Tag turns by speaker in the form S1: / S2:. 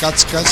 S1: Kaç kaç.